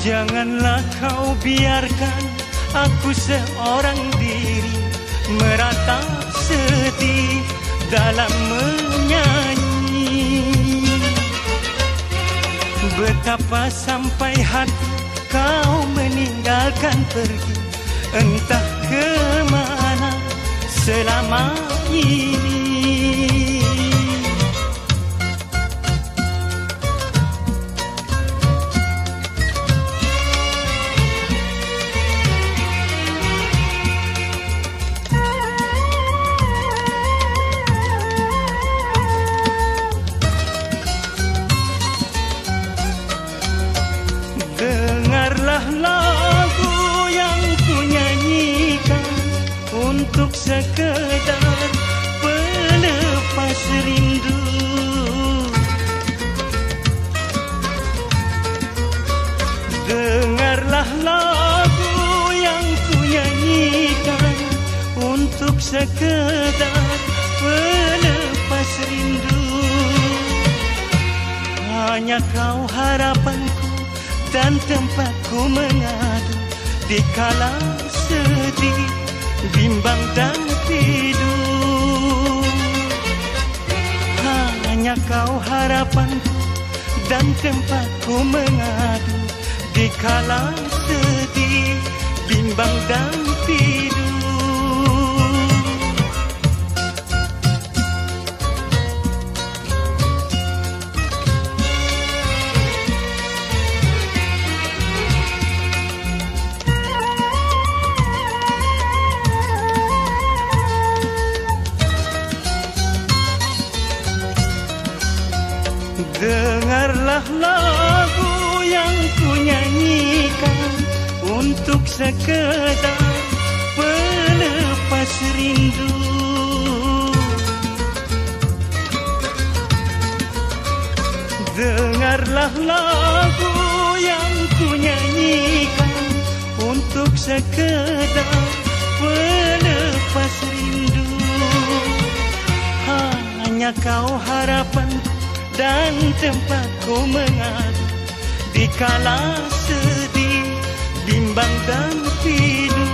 Janganlah kau biarkan aku seorang diri meratap sedih dalam menyanyi. Betapa sampai hati kau meninggalkan pergi entah ke mana selama ini Dengarlah lagu yang ku nyanyikan Untuk sekedar pelepas rindu. Dengarlah lagu yang ku nyanyikan Untuk sekedar pelepas rindu. Hanya kau harapanku dan tempatku mengadu di kala sedih, bimbang dan tidur. Hanya kau harapanku dan tempatku mengadu di kala sedih, bimbang dan tidur. Dengarlah lagu yang ku nyanyikan Untuk sekedar pelepas rindu. Dengarlah lagu yang ku nyanyikan Untuk sekedar pelepas rindu. Hanya kau harapanku dan tempatku mengadu di kala sedih, bimbang dan pilu.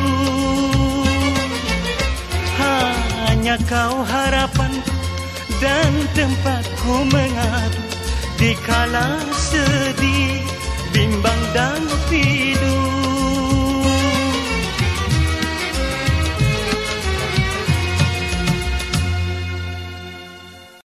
Hanya kau harapanku dan tempatku mengadu di kala sedih, bimbang dan.